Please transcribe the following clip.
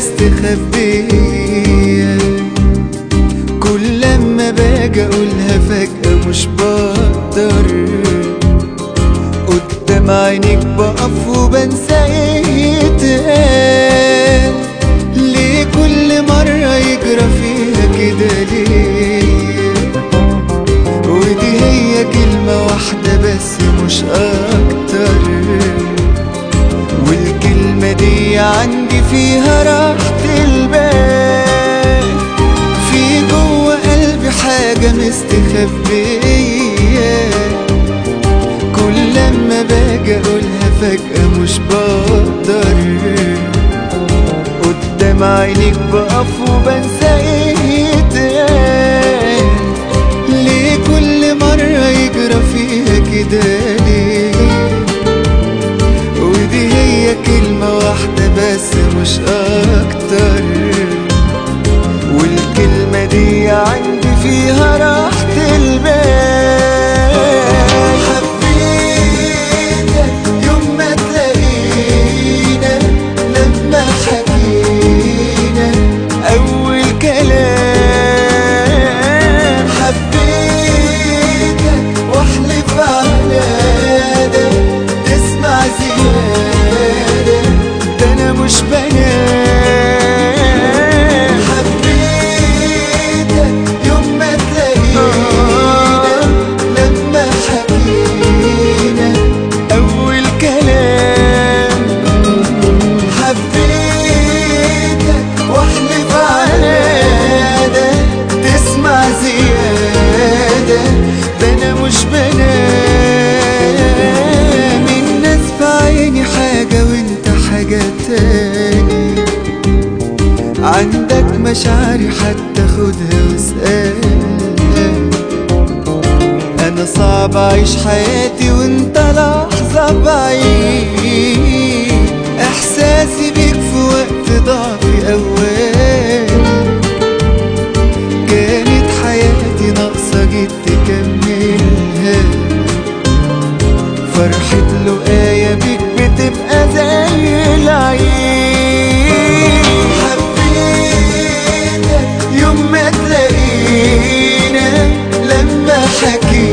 مستخبية كل لما باجي أقولها فجأة مش بقدر. قدام عينيك بقف وبنسى مستخبية كل لما باجي أقولها فجأة مش بقدر. قدام عينيك بقف وبنسى إيه ليه كل مرة يجرى فيها كده ليه؟ ودي هي كلمة واحدة بس مش أكتر. والكلمة دي عندي فيها راحة مش بنام الناس في عيني حاجة وانت حاجة تاني. عندك مشاعري حتى خدها واسألها أنا صعب أعيش حياتي وانت check you.